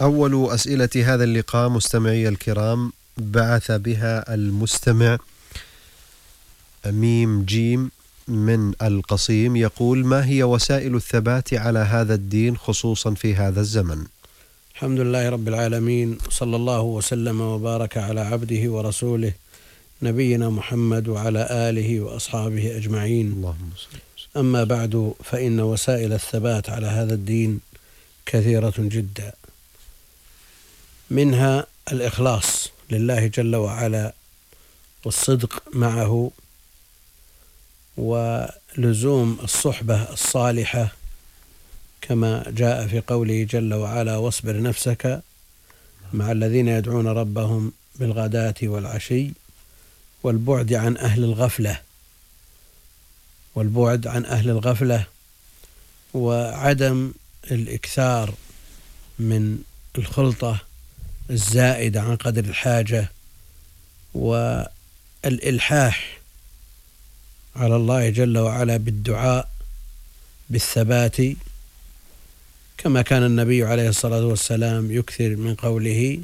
أول أسئلة هذا اللقاء مستمعي الكرام بعث بها المستمع ميم جيم من القصيم يقول ما هي وسائل الثبات على هذا الدين خصوصا في هذا الزمن؟ الحمد لله رب العالمين صلى الله وسلم وبارك على عبده ورسوله نبينا محمد وعلى آله وأصحابه أجمعين. اللهم صل أما بعد فإن وسائل الثبات على هذا الدين كثيرة جدا. منها الإخلاص لله جل وعلا والصدق معه ولزوم الصحبة الصالحة كما جاء في قوله جل وعلا واصبر نفسك مع الذين يدعون ربهم بالغداة والعشي والبعد عن أهل الغفلة. والبعد عن أهل الغفلة وعدم الإكثار من الخلطة الزائدة عن قدر الحاجة والإلحاح على الله جل وعلا بالدعاء بالثبات كما كان النبي عليه الصلاة والسلام يكثر من قوله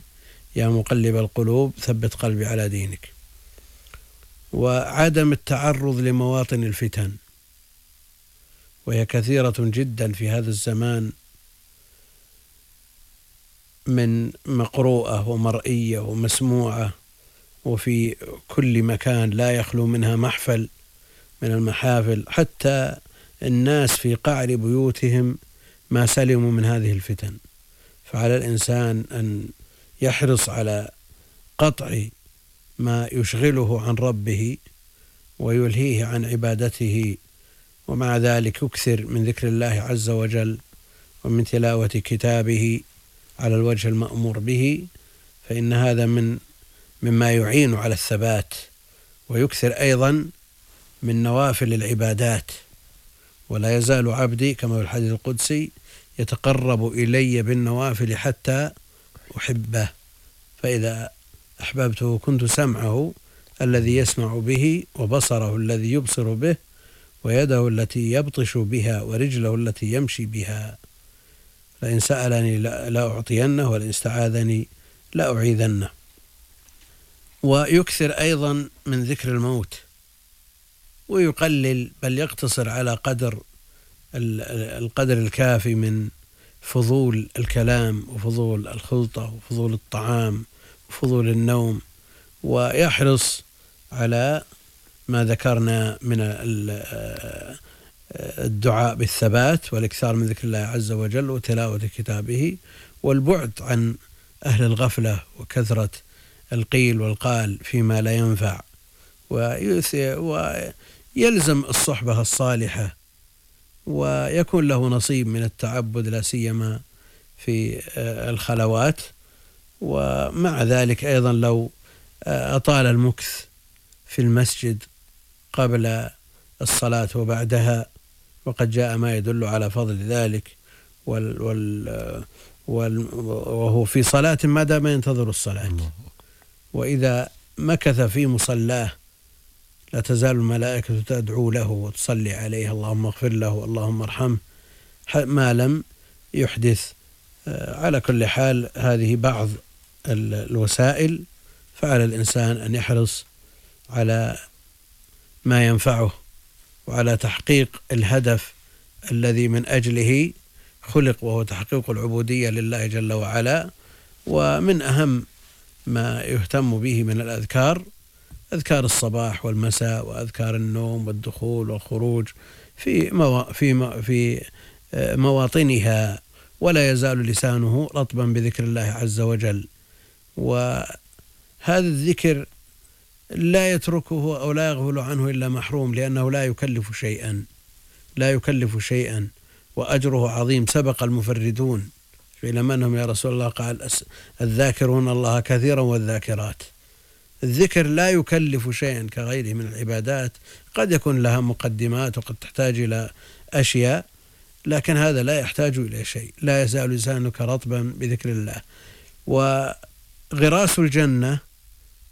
يا مقلب القلوب ثبت قلبي على دينك وعدم التعرض لمواطن الفتن وهي كثيرة جدا في هذا الزمان من مقروءة ومرئية ومسموعة وفي كل مكان لا يخلو منها محفل من المحافل حتى الناس في قعر بيوتهم ما سلموا من هذه الفتن. فعلى الإنسان أن يحرص على قطع ما يشغله عن ربه ويلهيه عن عبادته ومع ذلك يكثر من ذكر الله عز وجل ومن تلاوة كتابه على الوجه المأمور به فإن هذا من مما يعين على الثبات ويكثر أيضا من نوافل العبادات. ولا يزال عبدي كما في الحديث القدسي يتقرب إلي بالنوافل حتى أحبه. فإذا أحببته كنت سمعه الذي يسمع به وبصره الذي يبصر به ويده التي يبطش بها ورجله التي يمشي بها. لئن سألني لا أعطينه ولئن استعاذني لا أعيذنه. ويكثر أيضا من ذكر الموت ويقلل بل يقتصر على قدر القدر الكافي من فضول الكلام وفضول الخلطة وفضول الطعام وفضول النوم ويحرص على ما ذكرنا من الدعاء بالثبات والإكثار من ذكر الله عز وجل وتلاوة كتابه والبعد عن أهل الغفلة وكثرة القيل والقال فيما لا ينفع. ويلزم الصحبة الصالحة ويكون له نصيب من التعبد لا سيما في الخلوات. ومع ذلك أيضا لو أطال المكث في المسجد قبل الصلاة وبعدها وقد جاء ما يدل على فضل ذلك وال وال وال وهو في صلاة ما دام ينتظر الصلاة. وإذا مكث في مصلاه لا تزال الملائكة تدعو له وتصلي عليه. اللهم اغفر له اللهم ارحمه. ما لم يحدث على كل حال هذه بعض الوسائل فعلى الإنسان أن يحرص على ما ينفعه. وعلى تحقيق الهدف الذي من أجله خلق وهو تحقيق العبودية لله جل وعلا ومن أهم ما يهتم به من الأذكار أذكار الصباح والمساء وأذكار النوم والدخول والخروج في موا في في مواطنها ولا يزال لسانه رطبا بذكر الله عز وجل. وهذا الذكر لا يتركه أو لا يغفل عنه إلا محروم لأنه لا يكلف شيئا لا يكلف شيئا وأجره عظيم. سبق المفردون إلى من هم يا رسول الله؟ قال الذاكرون الله كثيرا والذاكرات. الذكر لا يكلف شيئا كغيره من العبادات. قد يكون لها مقدمات وقد تحتاج إلى أشياء لكن هذا لا يحتاج إلى شيء. لا يزال لسانك رطبا بذكر الله. وغراس الجنة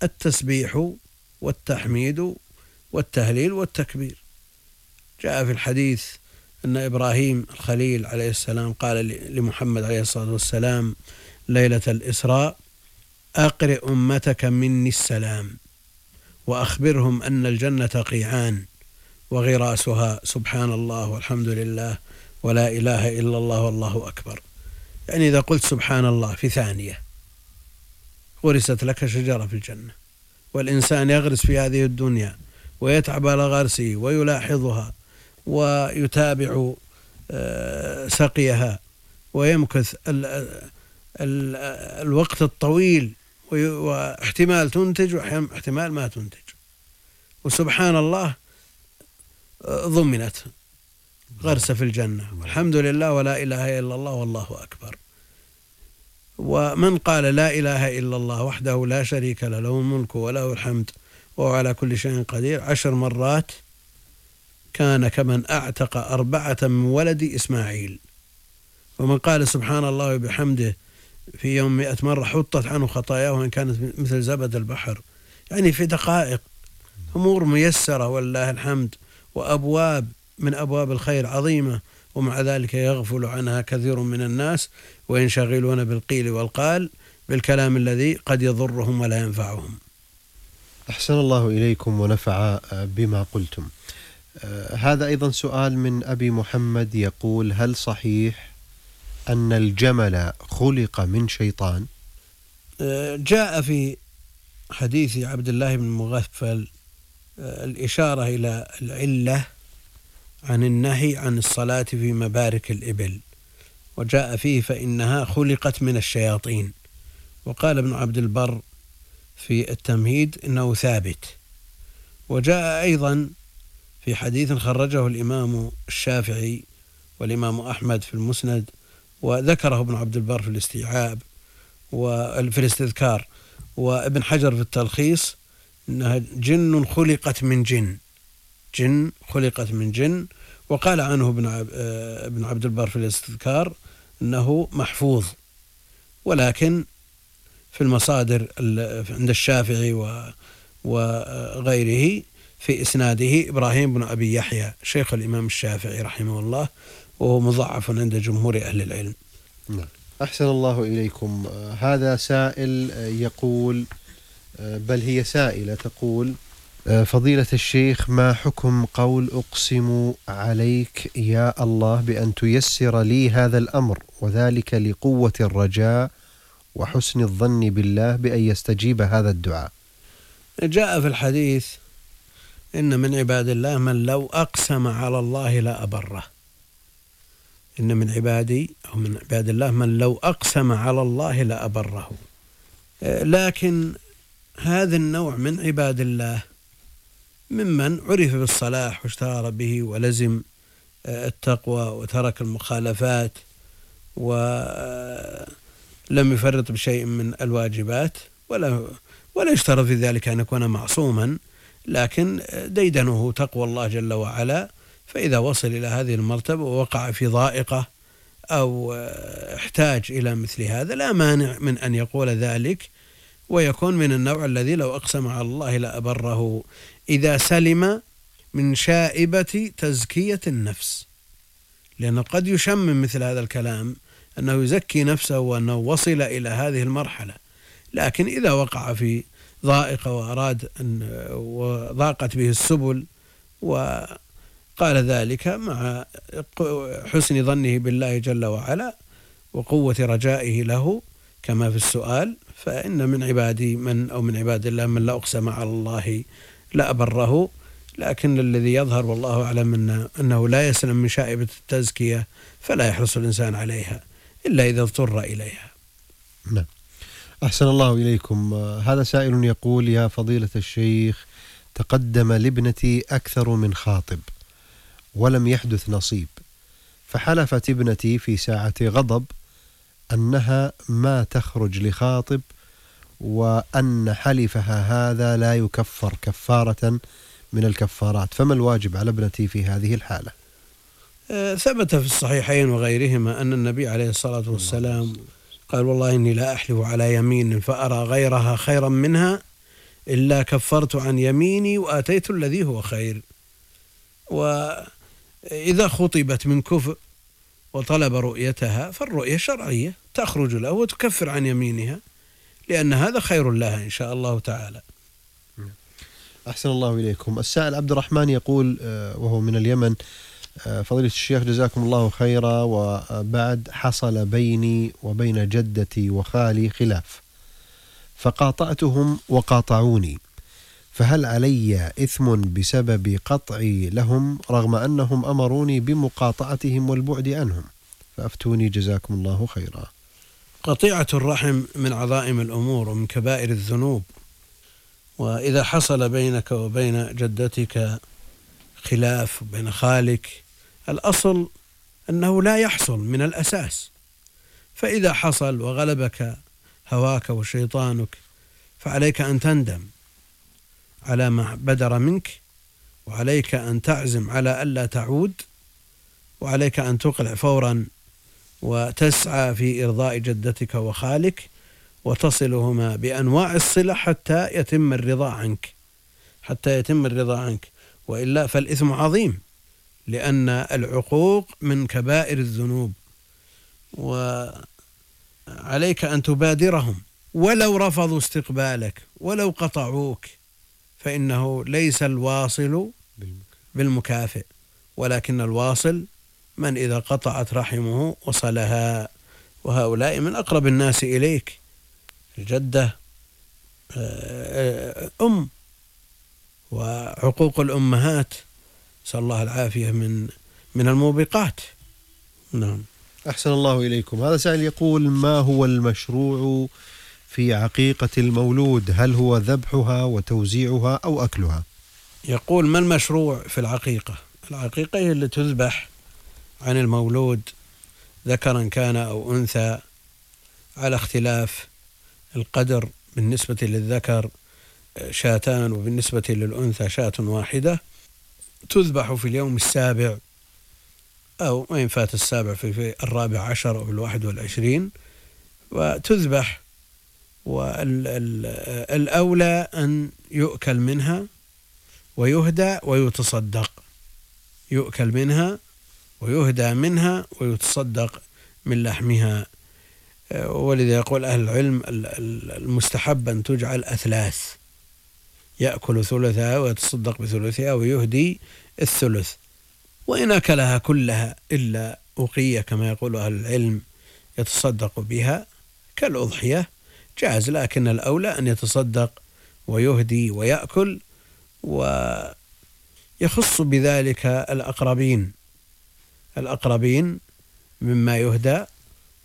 التسبيح والتحميد والتهليل والتكبير. جاء في الحديث أن إبراهيم الخليل عليه السلام قال لمحمد عليه الصلاة والسلام ليلة الإسراء أقرئ أمتك مني السلام وأخبرهم أن الجنة قيعان وغراسها سبحان الله والحمد لله ولا إله إلا الله والله أكبر. يعني إذا قلت سبحان الله في ثانية غرست لك شجرة في الجنة. والإنسان يغرس في هذه الدنيا ويتعب على غرسه ويلاحظها ويتابع آه، سقيها ويمكث ال ال الوقت الطويل واحتمال تنتج واحتمال ما تنتج. وسبحان الله آه، ضمنت غرسة في الجنة. والحمد لله ولا إله إلا الله والله أكبر. ومن قال لا إله إلا الله وحده لا شريك له له الملك وله الحمد وهو على كل شيء قدير. عشر مرات كان كمن أعتق أربعة من ولد إسماعيل. ومن قال سبحان الله وبحمده في يوم مئة مرة حطت عنه خطاياه وإن كانت مثل زبد البحر. يعني في دقائق أمور ميسرة ولله الحمد وأبواب من أبواب الخير عظيمة. ومع ذلك يغفل عنها كثير من الناس وينشغلون بالقيل والقال بالكلام الذي قد يضرهم ولا ينفعهم. أحسن الله إليكم ونفع بما قلتم. آه، هذا أيضا سؤال من أبي محمد يقول هل صحيح أن الجمل خلق من شيطان؟ آه، جاء في حديث عبد الله بن مغفل آه، الإشارة إلى العلة عن النهي عن الصلاة في مبارك الإبل وجاء فيه فإنها خلقت من الشياطين. وقال ابن عبد البر في التمهيد إنه ثابت. وجاء أيضا في حديث خرجه الإمام الشافعي والإمام أحمد في المسند وذكره ابن عبد البر في الاستيعاب وفي الاستذكار وابن حجر في التلخيص إنها جن خلقت من جن. جن خلقت من جن وقال عنه ابن آه، ابن عبد البر في الاستذكار إنه محفوظ. ولكن في المصادر عند الشافعي وغيره في إسناده إبراهيم بن أبي يحيى شيخ الإمام الشافعي رحمه الله وهو مضعف عند جمهور أهل العلم. نعم. أحسن الله إليكم. هذا سائل يقول بل هي سائلة تقول فضيلة الشيخ ما حكم قول أقسم عليك يا الله بأن تيسر لي هذا الأمر وذلك لقوة الرجاء وحسن الظن بالله بأن يستجيب هذا الدعاء؟ جاء في الحديث إن من عباد الله من لو أقسم على الله لا أبره. إن من عبادي أو من عباد الله من لو أقسم على الله لأبره لكن هذا النوع من عباد الله ممن عرف بالصلاح واشتهر به ولزم التقوى وترك المخالفات ولم يفرط بشيء من الواجبات ولا ولا يشترط في ذلك أن يكون معصوما لكن ديدنه تقوى الله جل وعلا. فإذا وصل إلى هذه المرتبة ووقع في ضائقة أو احتاج إلى مثل هذا لا مانع من أن يقول ذلك ويكون من النوع الذي لو أقسم على الله لأبره. إذا سلم من شائبة تزكية النفس. لأنه قد يشمم مثل هذا الكلام أنه يزكي نفسه وأنه وصل إلى هذه المرحلة. لكن إذا وقع في ضائقة وأراد أن وضاقت به السبل و قال ذلك مع حسن ظنه بالله جل وعلا وقوة رجائه له كما في السؤال فإن من عبادي من أو من عباد الله من لا أقسم على الله لا أبره لكن الذي يظهر والله أعلم أنه, أنه لا يسلم من شائبة التزكية فلا يحرص الإنسان عليها إلا إذا اضطر إليها. نعم. أحسن الله إليكم. هذا سائل يقول يا فضيلة الشيخ تقدم لابنتي أكثر من خاطب ولم يحدث نصيب فحلفت ابنتي في ساعة غضب أنها ما تخرج لخاطب وأن حلفها هذا لا يكفر كفارة من الكفارات. فما الواجب على ابنتي في هذه الحالة؟ آه، ثبت في الصحيحين وغيرهما أن النبي عليه الصلاة والسلام قال والله إني لا أحلف على يمين فأرى غيرها خيرا منها إلا كفرت عن يميني وآتيت الذي هو خير. و إذا خطبت من كفء وطلب رؤيتها فالرؤية شرعية تخرج له وتكفر عن يمينها. لأن هذا خير لها إن شاء الله تعالى. أحسن الله إليكم. السائل عبد الرحمن يقول آه، وهو من اليمن آه، فضيلة الشيخ جزاكم الله خيرا وبعد حصل بيني وبين جدتي وخالي خلاف فقاطعتهم وقاطعوني فهل علي إثم بسبب قطعي لهم رغم أنهم أمروني بمقاطعتهم والبعد عنهم؟ فأفتوني جزاكم الله خيرا. قطيعة الرحم من عظائم الأمور ومن كبائر الذنوب. وإذا حصل بينك وبين جدتك خلاف بين خالك الأصل أنه لا يحصل من الأساس. فإذا حصل وغلبك هواك وشيطانك فعليك أن تندم على ما بدر منك وعليك أن تعزم على ألا تعود وعليك أن تقلع فورا وتسعى في إرضاء جدتك وخالك وتصلهما بأنواع الصلة حتى يتم الرضا عنك حتى يتم الرضا عنك. وإلا فالإثم عظيم لأن العقوق من كبائر الذنوب وعليك أن تبادرهم. ولو رفضوا استقبالك ولو قطعوك فإنه ليس الواصل بالمكافئ ولكن الواصل من إذا قطعت رحمه وصلها. وهؤلاء من أقرب الناس إليك. الجدة آه، أم. وعقوق الأمهات. نسأل الله العافية من من الموبقات. نعم. أحسن الله إليكم. هذا سائل يقول ما هو المشروع في عقيقة المولود؟ هل هو ذبحها وتوزيعها أو أكلها؟ يقول ما المشروع في العقيقة؟ العقيقة هي اللي تذبح عن المولود ذكرا كان أو أنثى على اختلاف القدر بالنسبة للذكر شاتان وبالنسبة للأنثى شاة واحدة تذبح في اليوم السابع أو وإن فات السابع في الرابع عشر أو الواحد والعشرين وتذبح والأولى أن يؤكل منها ويهدى ويتصدق يؤكل منها ويهدى منها ويتصدق من لحمها. ولذا يقول أهل العلم المستحب أن تجعل أثلاث. يأكل ثلثها ويتصدق بثلثها ويهدي الثلث. وإن أكلها كلها إلا أقية كما يقول أهل العلم يتصدق بها كالأضحية جاز لكن الأولى أن يتصدق ويهدي ويأكل ويخص بذلك الأقربين. الأقربين مما يهدى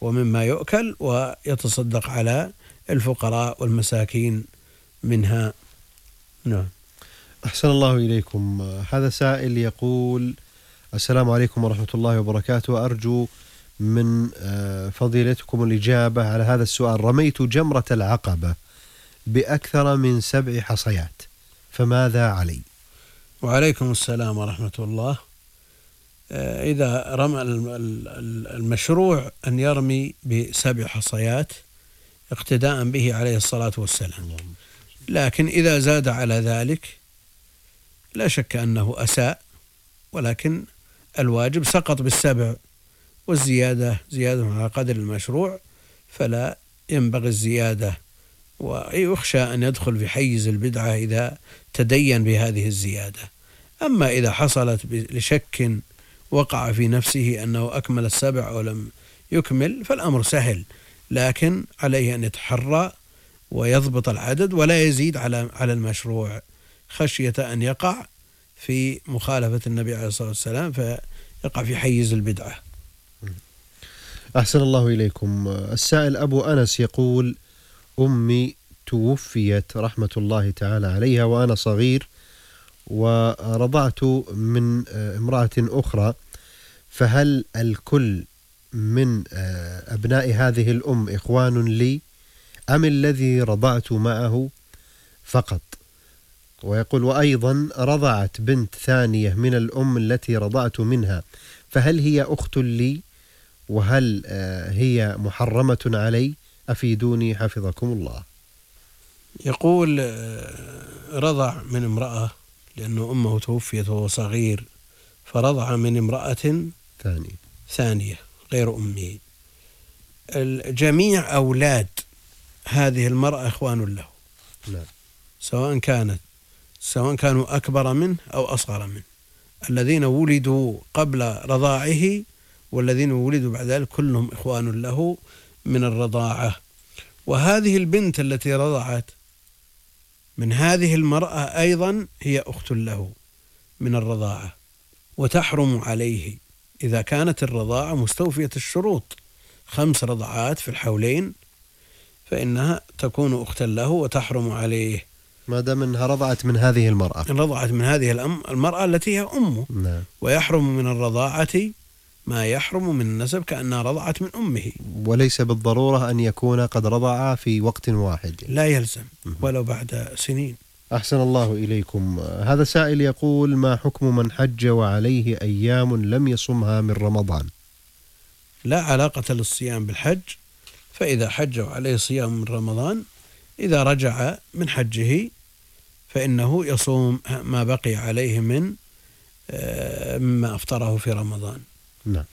ومما يؤكل ويتصدق على الفقراء والمساكين منها. نعم. أحسن الله إليكم. هذا سائل يقول السلام عليكم ورحمة الله وبركاته. أرجو من آه، فضيلتكم الإجابة على هذا السؤال. رميت جمرة العقبة بأكثر من سبع حصيات فماذا علي؟ وعليكم السلام ورحمة الله. إذا رمى المشروع أن يرمي بسبع حصيات اقتداء به عليه الصلاة والسلام. لكن إذا زاد على ذلك لا شك أنه أساء ولكن الواجب سقط بالسبع والزيادة زيادة على قدر المشروع فلا ينبغي الزيادة. ويخشى أن يدخل في حيز البدعة إذا تدين بهذه الزيادة. أما إذا حصلت لشك وقع في نفسه أنه أكمل السبع ولم يكمل فالأمر سهل لكن عليه أن يتحرى ويضبط العدد ولا يزيد على على المشروع. خشية أن يقع في مخالفة النبي عليه الصلاة والسلام فيقع في حيز البدعة. أحسن الله إليكم. السائل أبو أنس يقول أمي توفيت رحمة الله تعالى عليها وأنا صغير. ورضعت من امرأة أخرى فهل الكل من أبناء هذه الأم إخوان لي؟ أم الذي رضعت معه فقط؟ ويقول وأيضا رضعت بنت ثانية من الأم التي رضعت منها فهل هي أخت لي؟ وهل هي محرمة علي؟ أفيدوني حفظكم الله. يقول رضع من امرأة لأنه أمه توفيت وهو صغير فرضع من امرأة ثانية. ثانية غير أمه. جميع أولاد هذه المرأة إخوان له. نعم. سواء كانت سواء كانوا أكبر منه أو أصغر منه. الذين ولدوا قبل رضاعه والذين ولدوا بعد ذلك كلهم إخوان له من الرضاعة. وهذه البنت التي رضعت من هذه المرأة أيضا هي أخت له من الرضاعة وتحرم عليه. إذا كانت الرضاعة مستوفية الشروط خمس رضعات في الحولين فإنها تكون أختا له وتحرم عليه. ما دام إنها رضعت من هذه المرأة. رضعت من هذه المرأة التي هي أمه. نعم. ويحرم من الرضاعة ما يحرم من النسب كأنها رضعت من أمه. وليس بالضرورة أن يكون قد رضعا في وقت واحد. لا يلزم ولو بعد سنين. أحسن الله إليكم. هذا سائل يقول ما حكم من حج وعليه أيام لم يصمها من رمضان؟ لا علاقة للصيام بالحج فإذا حج وعليه صيام من رمضان إذا رجع من حجه فإنه يصوم ما بقي عليه من آه، مما أفطره في رمضان. نعم.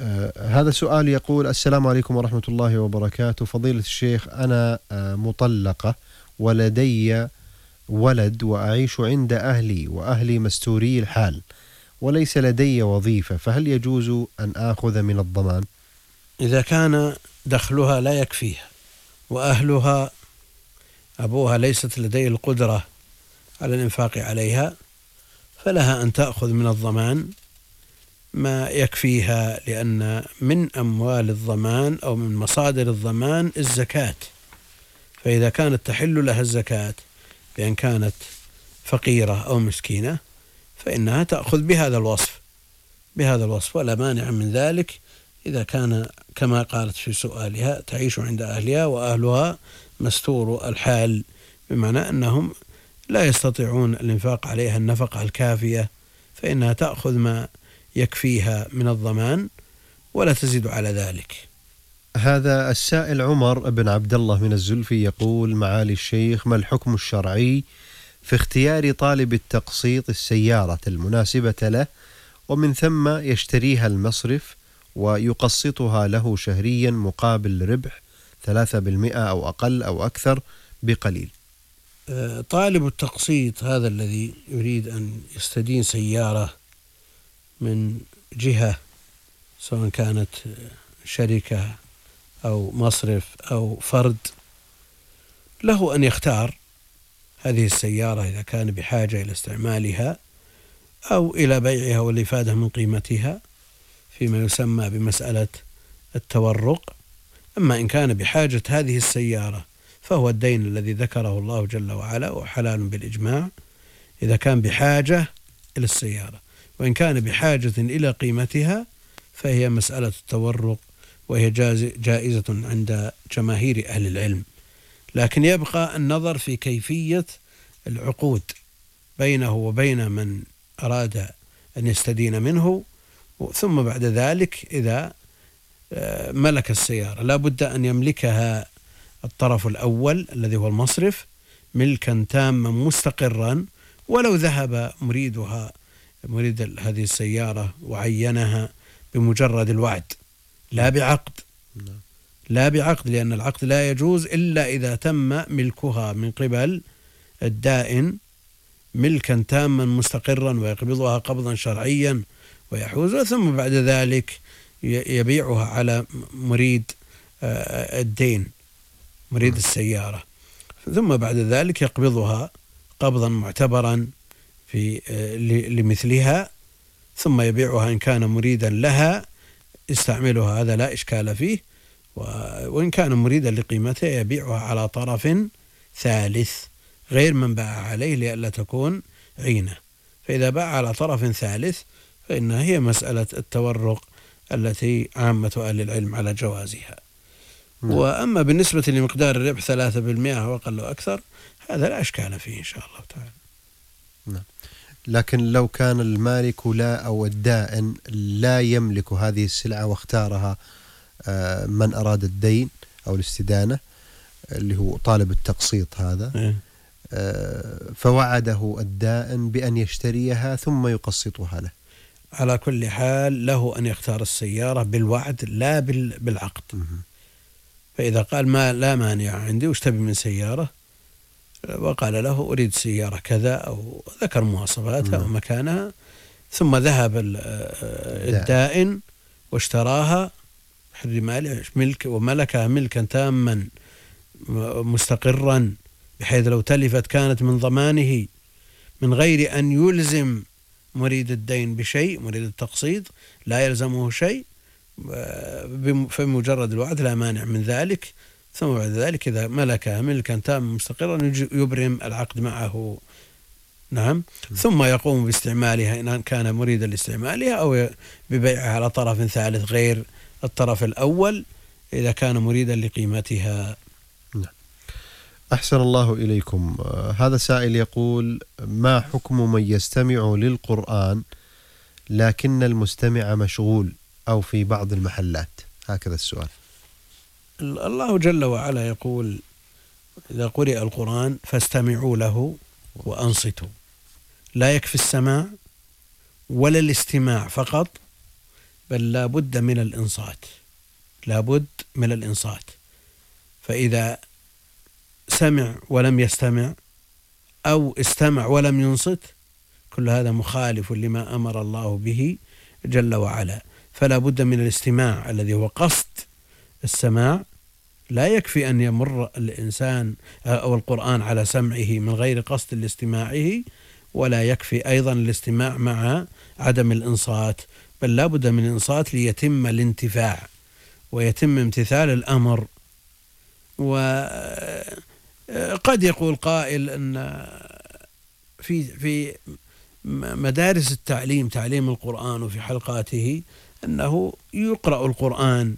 آه هذا سؤال يقول السلام عليكم ورحمة الله وبركاته. فضيلة الشيخ أنا آه مطلقة ولدي ولد وأعيش عند أهلي وأهلي مستوري الحال وليس لدي وظيفة فهل يجوز أن آخذ من الضمان؟ إذا كان دخلها لا يكفيها وأهلها أبوها ليست لديه القدرة على الإنفاق عليها فلها أن تأخذ من الضمان. ما يكفيها لأن من أموال الضمان أو من مصادر الضمان الزكاة. فإذا كانت تحل لها الزكاة بأن كانت فقيرة أو مسكينة فإنها تأخذ بهذا الوصف بهذا الوصف ولا مانع من ذلك إذا كان كما قالت في سؤالها تعيش عند أهلها وأهلها مستور الحال بمعنى أنهم لا يستطيعون الإنفاق عليها النفقة الكافية فإنها تأخذ ما يكفيها من الضمان ولا تزيد على ذلك. هذا السائل عمر بن عبد الله من الزلفي يقول معالي الشيخ ما الحكم الشرعي في اختيار طالب التقسيط السيارة المناسبة له ومن ثم يشتريها المصرف ويقسطها له شهريا مقابل ربح ثلاثة بالمئة أو أقل أو أكثر بقليل؟ آه، طالب التقسيط هذا الذي يريد أن يستدين سيارة من جهة سواء كانت شركة أو مصرف أو فرد له أن يختار هذه السيارة إذا كان بحاجة إلى استعمالها أو إلى بيعها والإفادة من قيمتها فيما يسمى بمسألة التورق. أما إن كان بحاجة هذه السيارة فهو الدين الذي ذكره الله جل وعلا وحلال بالإجماع إذا كان بحاجة إلى السيارة. وإن كان بحاجة إلى قيمتها فهي مسألة التورق وهي جائزة عند جماهير أهل العلم. لكن يبقى النظر في كيفية العقود بينه وبين من أراد أن يستدين منه ثم بعد ذلك إذا آه، ملك السيارة. لا بد أن يملكها الطرف الأول الذي هو المصرف ملكا تاما مستقرا ولو ذهب مريدها مريد هذه السيارة وعينها بمجرد الوعد لا بعقد نعم. لا بعقد لأن العقد لا يجوز إلا إذا تم ملكها من قبل الدائن ملكا تاما مستقرا ويقبضها قبضا شرعيا ويحوزها ثم بعد ذلك يبيعها على مريد آه، الدين مريد نعم. السيارة ثم بعد ذلك يقبضها قبضا معتبرا في آه، لمثلها ثم يبيعها إن كان مريدا لها يستعملها هذا لا إشكال فيه وإن كان مريدا لقيمتها يبيعها على طرف ثالث غير من باع عليه لئلا تكون عينة فإذا باع على طرف ثالث فإنها هي مسألة التورق التي عامة أهل العلم على جوازها نعم. وأما بالنسبة لمقدار الربح ثلاثة بالمئة أو أقل أو أكثر هذا لا أشكال فيه إن شاء الله تعالى نعم. لكن لو كان المالك لا أو الدائن لا يملك هذه السلعة واختارها آه، من أراد الدين أو الاستدانة اللي هو طالب التقسيط هذا إيه. آه، فوعده الدائن بأن يشتريها ثم يقسطها له على كل حال له أن يختار السيارة بالوعد لا بالعقد. فإذا قال ما لا مانع عندي وش تبي من سيارة وقال له أريد سيارة كذا أو ذكر مواصفاتها. ومكانها ثم ذهب ال- الدائن واشتراها ملك وملكها ملكا تاما مستقرا بحيث لو تلفت كانت من ضمانه من غير أن يلزم مريد الدين بشيء مريد التقسيط لا يلزمه شيء فمجرد الوعد لا مانع من ذلك. ثم بعد ذلك إذا ملكها ملكا تاما مستقرا يبرم العقد معه. نعم. ثم يقوم باستعمالها إن كان مريدا لاستعمالها أو ببيعها على طرف ثالث غير الطرف الأول إذا كان مريدا لقيمتها. أحسن الله إليكم. آه، هذا سائل يقول ما حكم من يستمع للقرآن لكن المستمع مشغول أو في بعض المحلات؟ هكذا السؤال. ال- الله جل وعلا يقول إذا قرئ القرآن فاستمعوا له وأنصتوا. لا يكفي السماع ولا الاستماع فقط بل لا بد من الإنصات. لا بد من الإنصات. فإذا سمع ولم يستمع أو استمع ولم ينصت كل هذا مخالف لما أمر الله به جل وعلا. فلا بد من الاستماع الذي هو قصد السماع لا يكفي أن يمر الإنسان أو القرآن على سمعه من غير قصد لاستماعه ولا يكفي أيضا الاستماع مع عدم الإنصات بل لا بد من الإنصات ليتم الانتفاع ويتم امتثال الأمر. وقد يقول قائل أن في في مدارس التعليم تعليم القرآن وفي حلقاته أنه يقرأ القرآن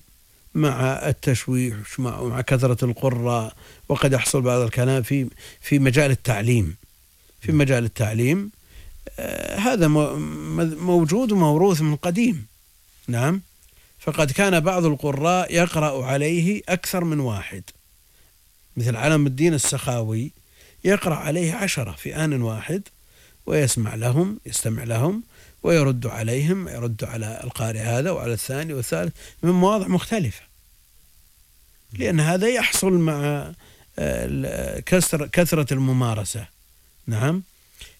مع التشويش مع كثرة القراء وقد يحصل بعض الكلام في في مجال التعليم. في مجال التعليم آه، هذا مو- موجود وموروث من قديم. نعم؟ فقد كان بعض القراء يقرأ عليه أكثر من واحد. مثل علم الدين السخاوي يقرأ عليه عشرة في آن واحد ويسمع لهم يستمع لهم ويرد عليهم يرد على القارئ هذا وعلى الثاني والثالث من مواضع مختلفة. لأن هذا يحصل مع آه، ال- كثر كثرة الممارسة. نعم؟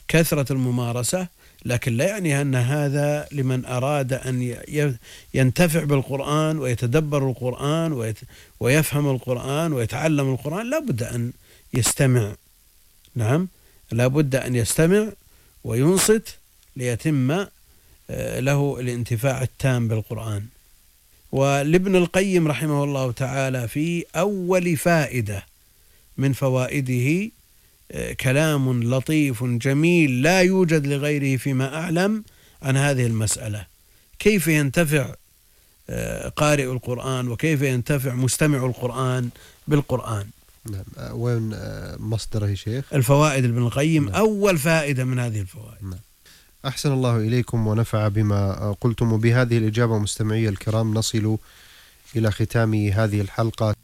كثرة الممارسة لكن لا يعني أن هذا لمن أراد أن ينتفع بالقرآن ويتدبر القرآن ويفهم القرآن ويتعلم القرآن لا بد أن يستمع. نعم؟ لا بد أن يستمع وينصت ليتم آه، له الانتفاع التام بالقرآن. ولابن القيم رحمه الله تعالى في أول فائدة من فوائده آه، كلام لطيف جميل لا يوجد لغيره فيما أعلم عن هذه المسألة. كيف ينتفع آه، قارئ القرآن وكيف ينتفع مستمع القرآن بالقرآن؟ نعم. وين مصدره يا شيخ؟ الفوائد ابن القيم نعم. أول فائدة من هذه الفوائد. أحسن الله إليكم ونفع بما قلتم. وبهذه الإجابة مستمعي الكرام نصل إلى ختام هذه الحلقة.